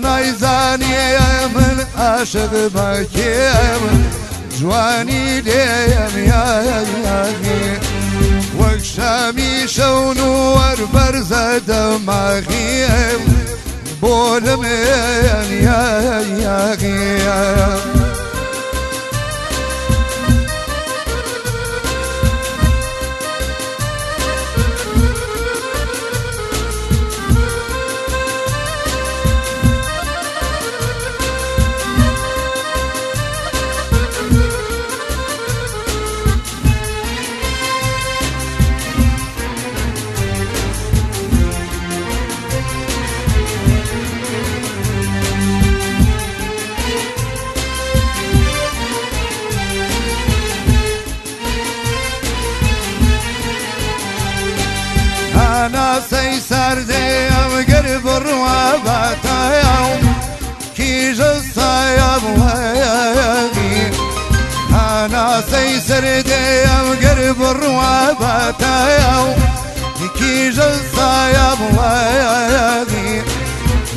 نایزانیە من عاشق بەکێ من جوانی دێمیانی وەک شامی شەون و وەربەرزە دەماغیم بۆ لەمێنیاغیم سردي قرب الروابة تايو كي جلسة يا بلايا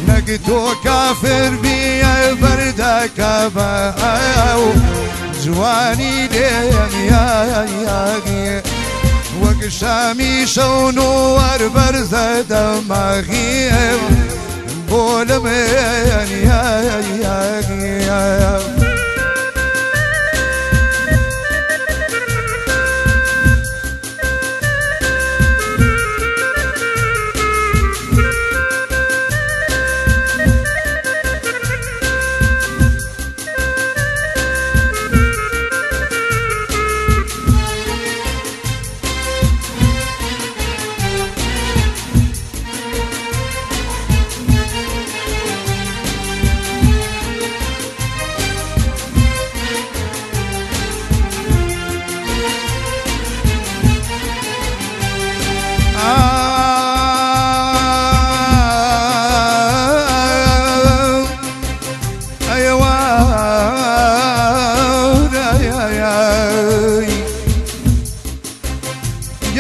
نقدو كافر بيا بردة كبايو جواني ديم يا يا وقشامي شونو وربرزة دماغي بولم يا يا يا يا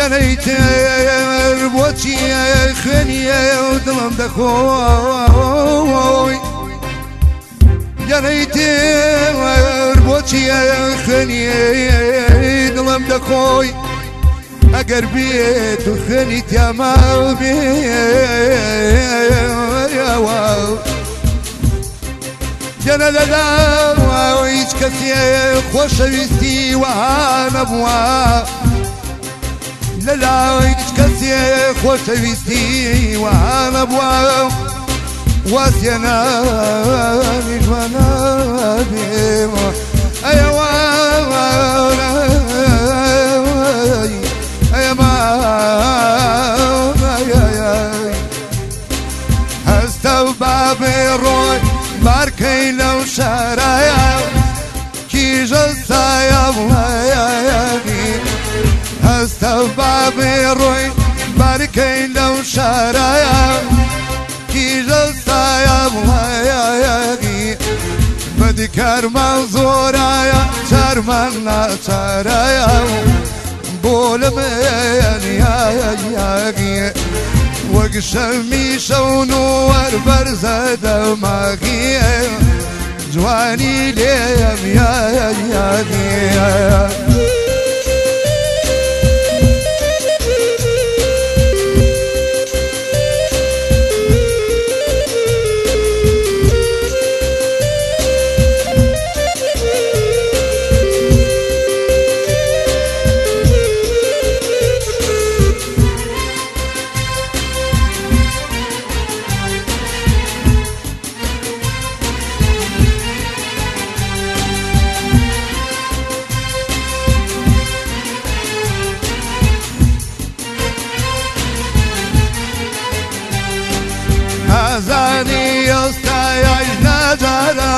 گەلەیت بۆچی خوێنیە و دڵم دەخۆی گەلەیت بۆچی خوێنی دڵم دەخۆی ئەگەر بێت و خوێنی تیاما بێ جەنە لەداوە هیچ کەسی خۆشەویستی وەها نەبووە. لەلاوی کەسێ خۆشەویستی و هەڵەبووە وازیێنانی لەو شارایە کیژە سایە بڵێ بابێ ڕۆی بارکەین لەو شارایە کیژە سایە وڵایەگی بەدی کارمان زۆرایە چارمان ناچارایە بۆ لەمەیەنیایەگی وەک شەمی شەون وەر بەرزەدە ماگیە جوانی لێەمیایەگی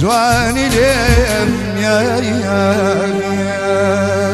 جواني ليم يا يا, يا, يا